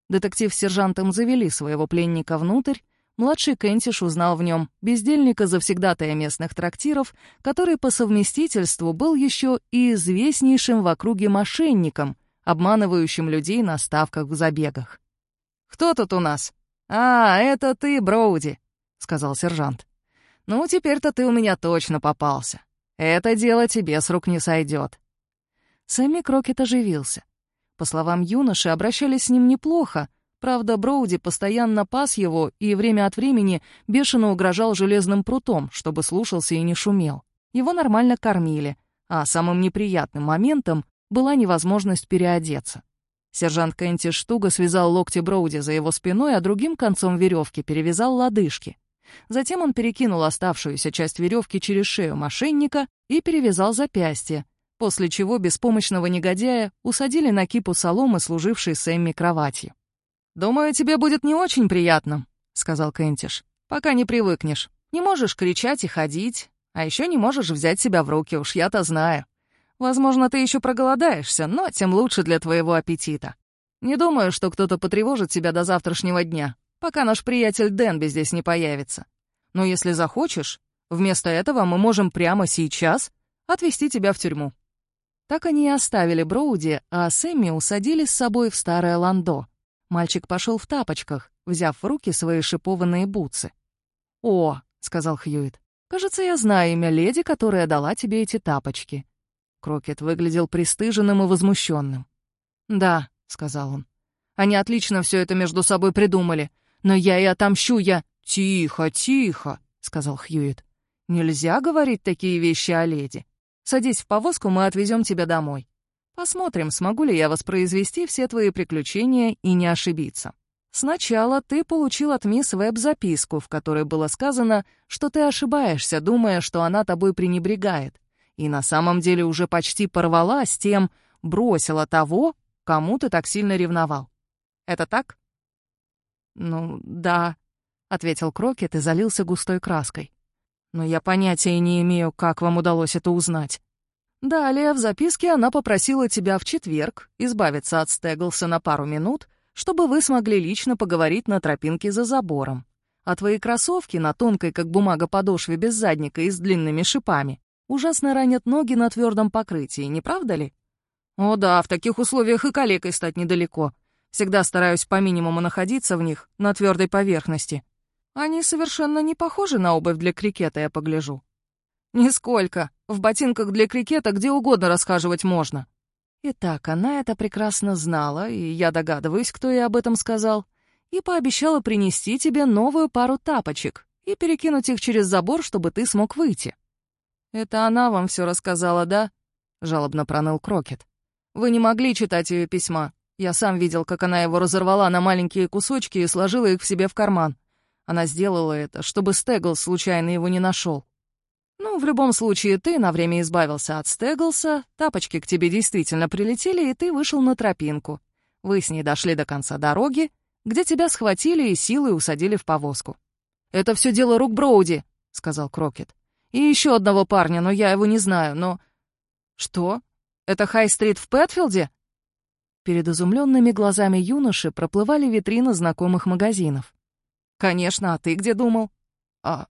Детектив с сержантом завели своего пленника внутрь, Младший Кентиш узнал в нем бездельника завсегдатая местных трактиров, который по совместительству был еще и известнейшим в округе мошенником, обманывающим людей на ставках в забегах. «Кто тут у нас?» «А, это ты, Броуди», — сказал сержант. «Ну, теперь-то ты у меня точно попался. Это дело тебе с рук не сойдет». Сэмми Крокет оживился. По словам юноши, обращались с ним неплохо, правда, Броуди постоянно пас его и время от времени бешено угрожал железным прутом, чтобы слушался и не шумел. Его нормально кормили, а самым неприятным моментом была невозможность переодеться. Сержант Кенти Штуга связал локти Броуди за его спиной, а другим концом веревки перевязал лодыжки. Затем он перекинул оставшуюся часть веревки через шею мошенника и перевязал запястье, после чего беспомощного негодяя усадили на кипу соломы, служившей Сэмми кроватью. «Думаю, тебе будет не очень приятно», — сказал Кентиш. Пока не привыкнешь. Не можешь кричать и ходить, а еще не можешь взять себя в руки, уж я-то знаю. Возможно, ты еще проголодаешься, но тем лучше для твоего аппетита. Не думаю, что кто-то потревожит тебя до завтрашнего дня, пока наш приятель Дэнби здесь не появится. Но если захочешь, вместо этого мы можем прямо сейчас отвезти тебя в тюрьму». Так они и оставили Броуди, а Сэмми усадили с собой в старое ландо. Мальчик пошел в тапочках, взяв в руки свои шипованные бутсы. «О», — сказал Хьюит, — «кажется, я знаю имя леди, которая дала тебе эти тапочки». Крокет выглядел пристыженным и возмущенным. «Да», — сказал он, — «они отлично все это между собой придумали, но я и отомщу, я...» «Тихо, тихо», — сказал Хьюит. «Нельзя говорить такие вещи о леди. Садись в повозку, мы отвезем тебя домой. Посмотрим, смогу ли я воспроизвести все твои приключения и не ошибиться. Сначала ты получил от мисс Веб записку, в которой было сказано, что ты ошибаешься, думая, что она тобой пренебрегает, и на самом деле уже почти порвала с тем, бросила того, кому ты так сильно ревновал. Это так? «Ну, да», — ответил Крокет и залился густой краской. «Но я понятия не имею, как вам удалось это узнать». Далее в записке она попросила тебя в четверг избавиться от Стеглса на пару минут, чтобы вы смогли лично поговорить на тропинке за забором. А твои кроссовки на тонкой, как бумага, подошве без задника и с длинными шипами ужасно ранят ноги на твердом покрытии, не правда ли? О да, в таких условиях и калекой стать недалеко. Всегда стараюсь по минимуму находиться в них, на твердой поверхности. Они совершенно не похожи на обувь для крикета, я погляжу. Нисколько. В ботинках для крикета где угодно расхаживать можно. Итак, она это прекрасно знала, и я догадываюсь, кто ей об этом сказал, и пообещала принести тебе новую пару тапочек и перекинуть их через забор, чтобы ты смог выйти. «Это она вам все рассказала, да?» — жалобно проныл Крокет. «Вы не могли читать ее письма. Я сам видел, как она его разорвала на маленькие кусочки и сложила их в себе в карман. Она сделала это, чтобы Стегл случайно его не нашел. Ну, в любом случае, ты на время избавился от Стеглса, тапочки к тебе действительно прилетели, и ты вышел на тропинку. Вы с ней дошли до конца дороги, где тебя схватили и силой усадили в повозку. «Это все дело рук Броуди», — сказал Крокет. «И еще одного парня, но я его не знаю, но...» «Что? Это Хай-стрит в Пэтфилде?» Перед изумленными глазами юноши проплывали витрины знакомых магазинов. «Конечно, а ты где думал?» «А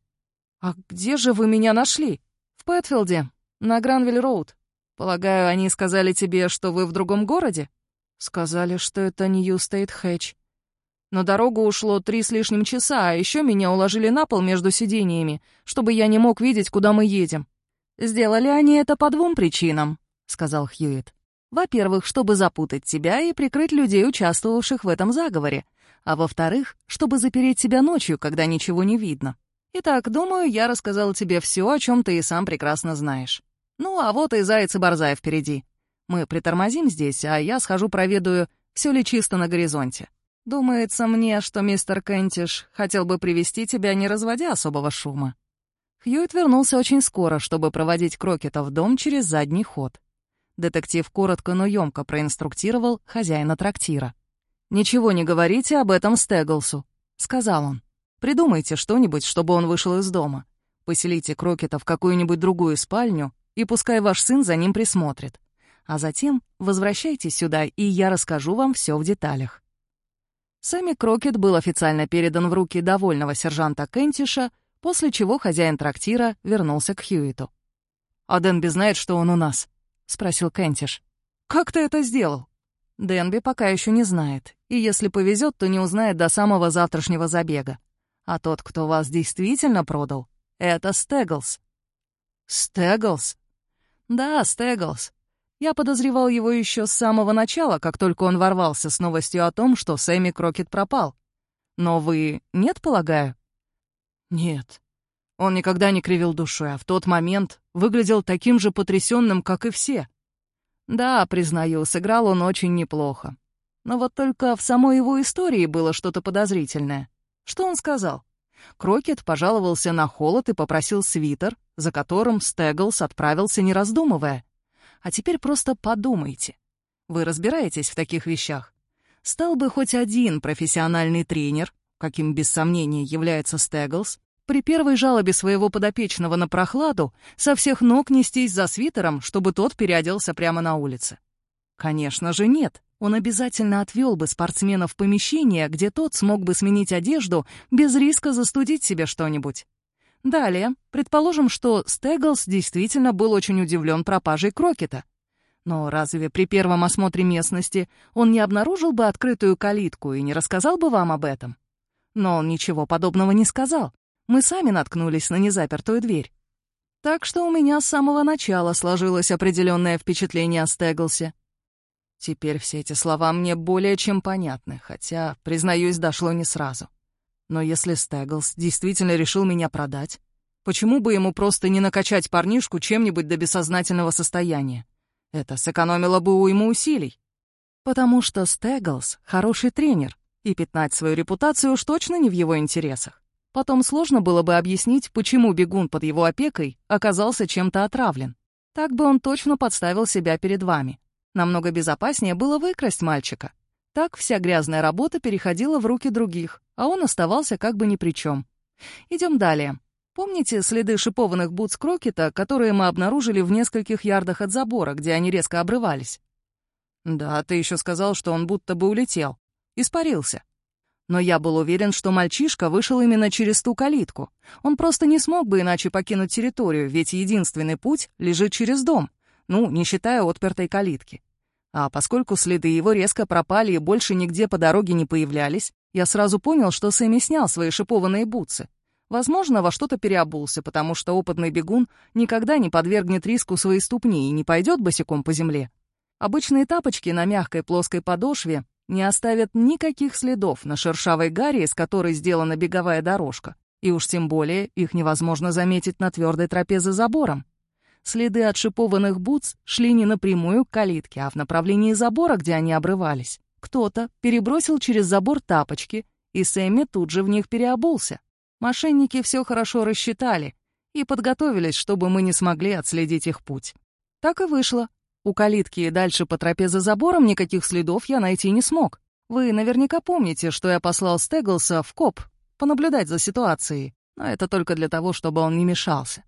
«А где же вы меня нашли?» «В Пэтфилде, на Гранвиль-Роуд. Полагаю, они сказали тебе, что вы в другом городе?» «Сказали, что это Нью-Стейт-Хэтч. На дорогу ушло три с лишним часа, а еще меня уложили на пол между сидениями, чтобы я не мог видеть, куда мы едем. «Сделали они это по двум причинам», — сказал Хьюитт. «Во-первых, чтобы запутать тебя и прикрыть людей, участвовавших в этом заговоре, а во-вторых, чтобы запереть себя ночью, когда ничего не видно. Итак, думаю, я рассказал тебе все, о чем ты и сам прекрасно знаешь. Ну, а вот и заяц и борзая впереди. Мы притормозим здесь, а я схожу проведаю, все ли чисто на горизонте. Думается мне, что мистер Кентиш хотел бы привести тебя, не разводя особого шума». Хьюит вернулся очень скоро, чтобы проводить Крокета в дом через задний ход. Детектив коротко, но ёмко проинструктировал хозяина трактира. «Ничего не говорите об этом Стеглсу», — сказал он. Придумайте что-нибудь, чтобы он вышел из дома. Поселите Крокета в какую-нибудь другую спальню, и пускай ваш сын за ним присмотрит. А затем возвращайтесь сюда, и я расскажу вам все в деталях». Сэмми Крокет был официально передан в руки довольного сержанта Кентиша, после чего хозяин трактира вернулся к Хьюиту. «А Дэнби знает, что он у нас?» — спросил Кентиш. «Как ты это сделал?» Дэнби пока еще не знает, и если повезет, то не узнает до самого завтрашнего забега. А тот, кто вас действительно продал, это Стеглс». «Стеглс?» «Да, Стеглс. Я подозревал его еще с самого начала, как только он ворвался с новостью о том, что Сэмми Крокет пропал. Но вы нет, полагаю?» «Нет». Он никогда не кривил душой, а в тот момент выглядел таким же потрясенным, как и все. Да, признаю, сыграл он очень неплохо. Но вот только в самой его истории было что-то подозрительное. Что он сказал? Крокет пожаловался на холод и попросил свитер, за которым Стеглс отправился, не раздумывая. А теперь просто подумайте. Вы разбираетесь в таких вещах? Стал бы хоть один профессиональный тренер каким без сомнения является Стеглс, при первой жалобе своего подопечного на прохладу со всех ног нестись за свитером, чтобы тот переоделся прямо на улице? Конечно же нет. Он обязательно отвел бы спортсмена в помещение, где тот смог бы сменить одежду без риска застудить себе что-нибудь. Далее, предположим, что Стеглс действительно был очень удивлен пропажей Крокета. Но разве при первом осмотре местности он не обнаружил бы открытую калитку и не рассказал бы вам об этом? Но он ничего подобного не сказал. Мы сами наткнулись на незапертую дверь. Так что у меня с самого начала сложилось определенное впечатление о Стеглсе. Теперь все эти слова мне более чем понятны, хотя, признаюсь, дошло не сразу. Но если Стеглс действительно решил меня продать, почему бы ему просто не накачать парнишку чем-нибудь до бессознательного состояния? Это сэкономило бы уйму усилий. Потому что Стеглс — хороший тренер, и пятнать свою репутацию уж точно не в его интересах. Потом сложно было бы объяснить, почему бегун под его опекой оказался чем-то отравлен. Так бы он точно подставил себя перед вами. Намного безопаснее было выкрасть мальчика. Так вся грязная работа переходила в руки других, а он оставался как бы ни при чем. Идем далее. Помните следы шипованных бутс Крокета, которые мы обнаружили в нескольких ярдах от забора, где они резко обрывались? Да, ты еще сказал, что он будто бы улетел. Испарился. Но я был уверен, что мальчишка вышел именно через ту калитку. Он просто не смог бы иначе покинуть территорию, ведь единственный путь лежит через дом, ну, не считая отпертой калитки. А поскольку следы его резко пропали и больше нигде по дороге не появлялись, я сразу понял, что Сэмми снял свои шипованные бутсы. Возможно, во что-то переобулся, потому что опытный бегун никогда не подвергнет риску свои ступни и не пойдет босиком по земле. Обычные тапочки на мягкой плоской подошве не оставят никаких следов на шершавой гаре, из которой сделана беговая дорожка, и уж тем более их невозможно заметить на твердой тропе за забором. Следы от шипованных бутс шли не напрямую к калитке, а в направлении забора, где они обрывались. Кто-то перебросил через забор тапочки, и Сэмми тут же в них переобулся. Мошенники все хорошо рассчитали и подготовились, чтобы мы не смогли отследить их путь. Так и вышло. У калитки и дальше по тропе за забором никаких следов я найти не смог. Вы наверняка помните, что я послал Стеглса в КОП понаблюдать за ситуацией, но это только для того, чтобы он не мешался.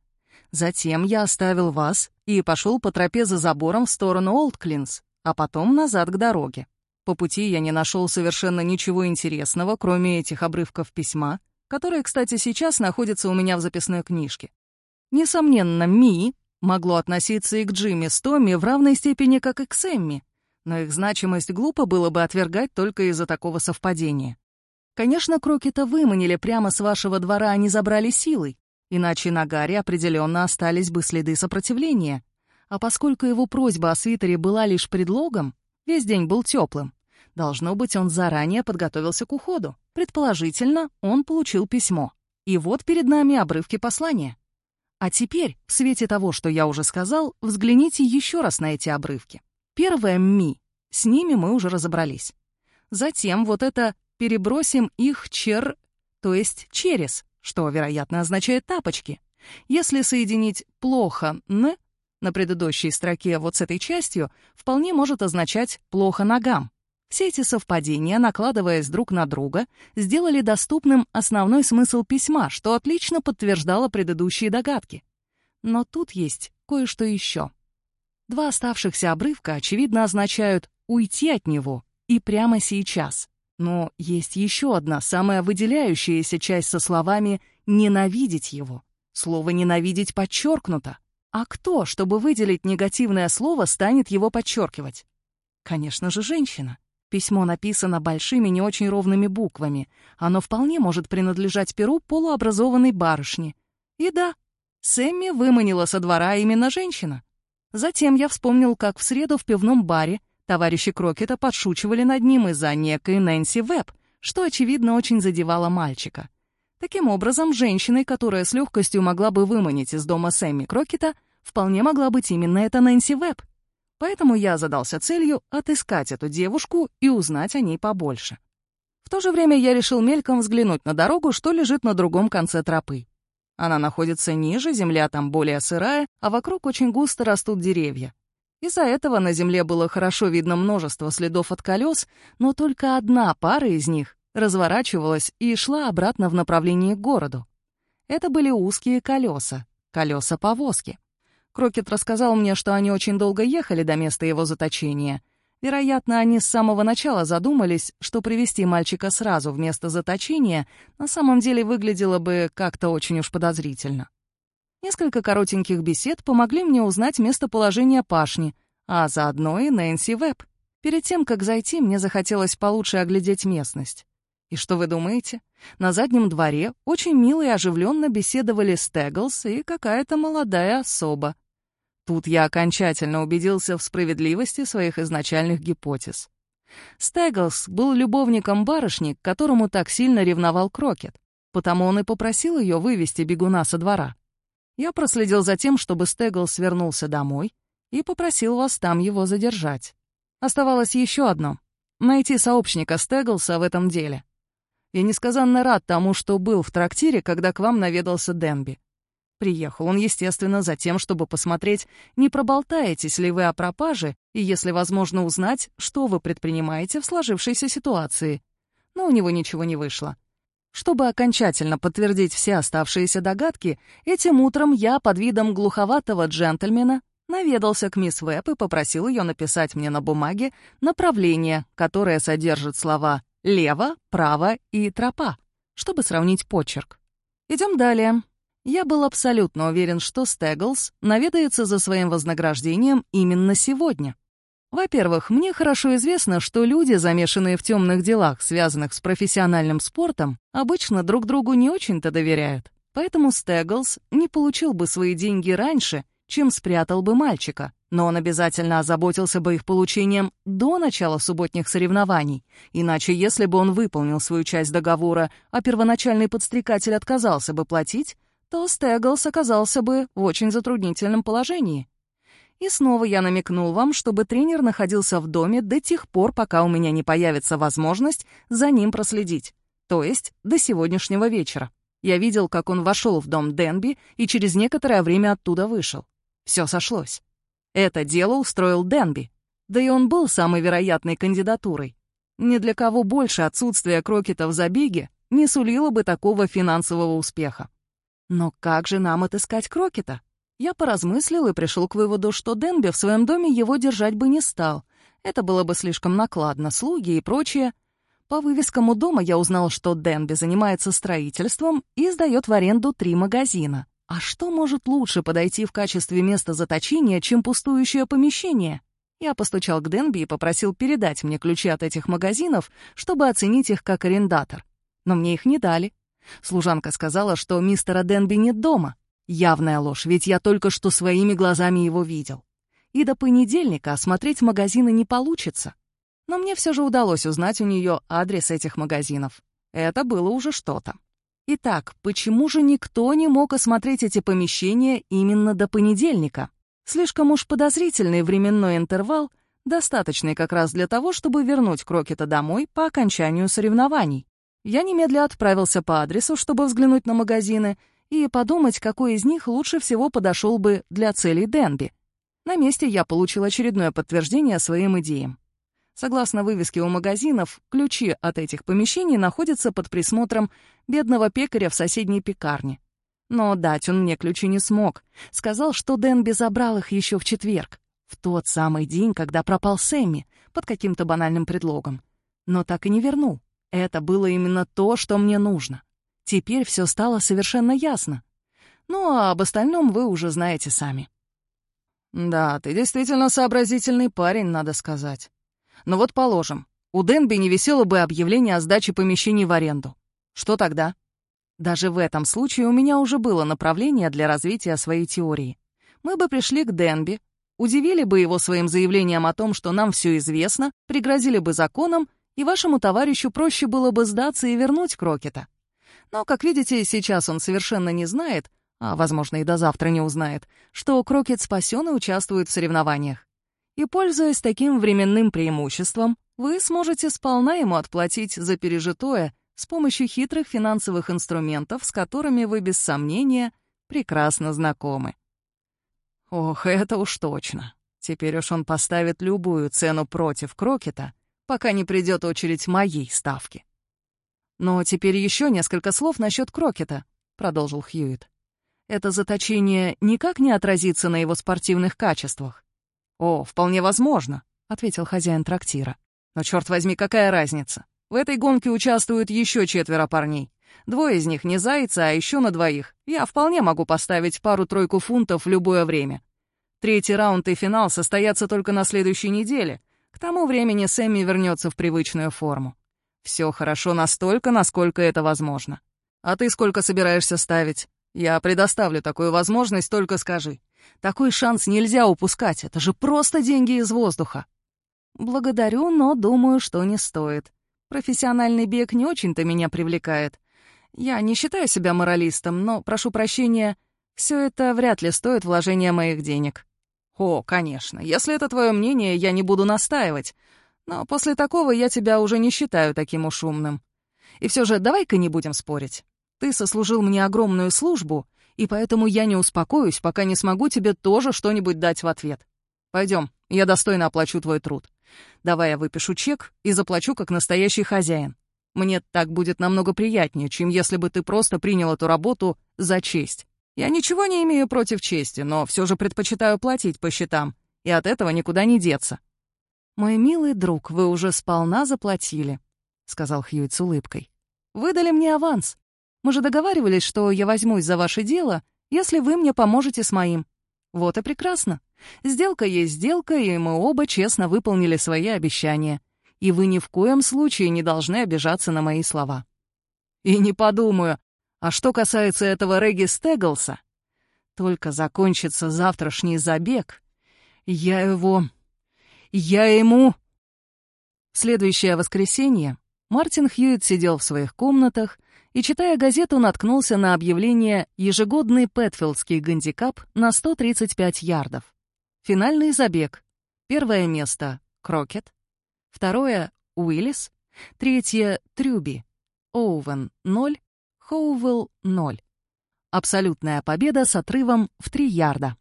Затем я оставил вас и пошел по тропе за забором в сторону Олдклинс, а потом назад к дороге. По пути я не нашел совершенно ничего интересного, кроме этих обрывков письма, которые, кстати, сейчас находятся у меня в записной книжке. Несомненно, Ми могло относиться и к Джимми с Томми в равной степени, как и к Сэмми, но их значимость глупо было бы отвергать только из-за такого совпадения. Конечно, Крокета выманили прямо с вашего двора, а не забрали силой, Иначе на Гарри определенно остались бы следы сопротивления. А поскольку его просьба о свитере была лишь предлогом, весь день был теплым. Должно быть, он заранее подготовился к уходу. Предположительно, он получил письмо. И вот перед нами обрывки послания. А теперь, в свете того, что я уже сказал, взгляните еще раз на эти обрывки. Первое «ми». С ними мы уже разобрались. Затем вот это «перебросим их чер...» то есть через что, вероятно, означает «тапочки». Если соединить «плохо» «н» на предыдущей строке вот с этой частью, вполне может означать «плохо ногам». Все эти совпадения, накладываясь друг на друга, сделали доступным основной смысл письма, что отлично подтверждало предыдущие догадки. Но тут есть кое-что еще. Два оставшихся обрывка, очевидно, означают «уйти от него» и «прямо сейчас». Но есть еще одна, самая выделяющаяся часть со словами «ненавидеть его». Слово «ненавидеть» подчеркнуто. А кто, чтобы выделить негативное слово, станет его подчеркивать? Конечно же, женщина. Письмо написано большими не очень ровными буквами. Оно вполне может принадлежать перу полуобразованной барышни. И да, Сэмми выманила со двора именно женщина. Затем я вспомнил, как в среду в пивном баре Товарищи Крокета подшучивали над ним из-за некой Нэнси Веб, что, очевидно, очень задевало мальчика. Таким образом, женщиной, которая с легкостью могла бы выманить из дома Сэмми Крокета, вполне могла быть именно эта Нэнси Веб. Поэтому я задался целью отыскать эту девушку и узнать о ней побольше. В то же время я решил мельком взглянуть на дорогу, что лежит на другом конце тропы. Она находится ниже, земля там более сырая, а вокруг очень густо растут деревья. Из-за этого на земле было хорошо видно множество следов от колес, но только одна пара из них разворачивалась и шла обратно в направлении к городу. Это были узкие колеса, колеса повозки. Крокет рассказал мне, что они очень долго ехали до места его заточения. Вероятно, они с самого начала задумались, что привести мальчика сразу в место заточения на самом деле выглядело бы как-то очень уж подозрительно. Несколько коротеньких бесед помогли мне узнать местоположение пашни, а заодно и Нэнси Веб. Перед тем, как зайти, мне захотелось получше оглядеть местность. И что вы думаете? На заднем дворе очень мило и оживленно беседовали Стеглс и какая-то молодая особа. Тут я окончательно убедился в справедливости своих изначальных гипотез. Стеглс был любовником барышни, которому так сильно ревновал Крокет, потому он и попросил ее вывести бегуна со двора. Я проследил за тем, чтобы Стеглс вернулся домой, и попросил вас там его задержать. Оставалось еще одно — найти сообщника Стеглса в этом деле. Я несказанно рад тому, что был в трактире, когда к вам наведался Денби. Приехал он, естественно, за тем, чтобы посмотреть, не проболтаетесь ли вы о пропаже и, если возможно, узнать, что вы предпринимаете в сложившейся ситуации. Но у него ничего не вышло. Чтобы окончательно подтвердить все оставшиеся догадки, этим утром я под видом глуховатого джентльмена наведался к мисс Веб и попросил ее написать мне на бумаге направление, которое содержит слова лево, право и тропа, чтобы сравнить почерк. Идем далее. Я был абсолютно уверен, что Стеглс наведается за своим вознаграждением именно сегодня. Во-первых, мне хорошо известно, что люди, замешанные в темных делах, связанных с профессиональным спортом, обычно друг другу не очень-то доверяют. Поэтому Стеглс не получил бы свои деньги раньше, чем спрятал бы мальчика, но он обязательно озаботился бы их получением до начала субботних соревнований, иначе если бы он выполнил свою часть договора, а первоначальный подстрекатель отказался бы платить, то Стеглс оказался бы в очень затруднительном положении. И снова я намекнул вам, чтобы тренер находился в доме до тех пор, пока у меня не появится возможность за ним проследить, то есть до сегодняшнего вечера. Я видел, как он вошел в дом Денби и через некоторое время оттуда вышел. Все сошлось. Это дело устроил Денби. Да и он был самой вероятной кандидатурой. Ни для кого больше отсутствие Крокета в забеге не сулило бы такого финансового успеха. Но как же нам отыскать Крокета? Я поразмыслил и пришел к выводу, что Денби в своем доме его держать бы не стал. Это было бы слишком накладно, слуги и прочее. По вывескам у дома я узнал, что Денби занимается строительством и сдает в аренду три магазина. А что может лучше подойти в качестве места заточения, чем пустующее помещение? Я постучал к Денби и попросил передать мне ключи от этих магазинов, чтобы оценить их как арендатор. Но мне их не дали. Служанка сказала, что мистера Денби нет дома. Явная ложь, ведь я только что своими глазами его видел. И до понедельника осмотреть магазины не получится. Но мне все же удалось узнать у нее адрес этих магазинов. Это было уже что-то. Итак, почему же никто не мог осмотреть эти помещения именно до понедельника? Слишком уж подозрительный временной интервал, достаточный как раз для того, чтобы вернуть Крокета домой по окончанию соревнований. Я немедля отправился по адресу, чтобы взглянуть на магазины и подумать, какой из них лучше всего подошел бы для целей Денби. На месте я получил очередное подтверждение своим идеям. Согласно вывеске у магазинов, ключи от этих помещений находятся под присмотром бедного пекаря в соседней пекарне. Но дать он мне ключи не смог. Сказал, что Дэнби забрал их еще в четверг, в тот самый день, когда пропал Сэмми, под каким-то банальным предлогом. Но так и не вернул. Это было именно то, что мне нужно. Теперь все стало совершенно ясно. Ну, а об остальном вы уже знаете сами. «Да, ты действительно сообразительный парень, надо сказать», но вот положим, у Денби не висело бы объявление о сдаче помещений в аренду. Что тогда? Даже в этом случае у меня уже было направление для развития своей теории. Мы бы пришли к Денби, удивили бы его своим заявлением о том, что нам все известно, пригрозили бы законом, и вашему товарищу проще было бы сдаться и вернуть Крокета. Но, как видите, сейчас он совершенно не знает, а, возможно, и до завтра не узнает, что Крокет спасен и участвует в соревнованиях. И, пользуясь таким временным преимуществом, вы сможете сполна ему отплатить за пережитое с помощью хитрых финансовых инструментов, с которыми вы, без сомнения, прекрасно знакомы. Ох, это уж точно. Теперь уж он поставит любую цену против Крокета, пока не придет очередь моей ставки. «Но теперь еще несколько слов насчет Крокета», — продолжил Хьюит. «Это заточение никак не отразится на его спортивных качествах?» «О, вполне возможно», — ответил хозяин трактира. «Но, черт возьми, какая разница? В этой гонке участвуют еще четверо парней. Двое из них не зайцы, а еще на двоих. Я вполне могу поставить пару-тройку фунтов в любое время. Третий раунд и финал состоятся только на следующей неделе. К тому времени Сэмми вернется в привычную форму. Все хорошо настолько, насколько это возможно. А ты сколько собираешься ставить? Я предоставлю такую возможность, только скажи. Такой шанс нельзя упускать, это же просто деньги из воздуха. Благодарю, но думаю, что не стоит. Профессиональный бег не очень-то меня привлекает. Я не считаю себя моралистом, но, прошу прощения, все это вряд ли стоит вложения моих денег. О, конечно, если это твое мнение, я не буду настаивать. Но после такого я тебя уже не считаю таким уж умным. И все же давай-ка не будем спорить. Ты сослужил мне огромную службу, и поэтому я не успокоюсь, пока не смогу тебе тоже что-нибудь дать в ответ. Пойдем, я достойно оплачу твой труд. Давай я выпишу чек и заплачу как настоящий хозяин. Мне так будет намного приятнее, чем если бы ты просто принял эту работу за честь. Я ничего не имею против чести, но все же предпочитаю платить по счетам, и от этого никуда не деться». «Мой милый друг, вы уже сполна заплатили», — сказал Хьюит с улыбкой. «Выдали мне аванс. Мы же договаривались, что я возьмусь за ваше дело, если вы мне поможете с моим. Вот и прекрасно. Сделка есть сделка, и мы оба честно выполнили свои обещания. И вы ни в коем случае не должны обижаться на мои слова». «И не подумаю. А что касается этого Регги Стеглса, только закончится завтрашний забег, я его... я ему...» следующее воскресенье Мартин Хьюитт сидел в своих комнатах и, читая газету, наткнулся на объявление «Ежегодный Пэтфилдский гандикап на 135 ярдов». Финальный забег. Первое место — Крокет. Второе — Уиллис. Третье — Трюби. Оувен — 0. Хоувелл — 0. Абсолютная победа с отрывом в 3 ярда.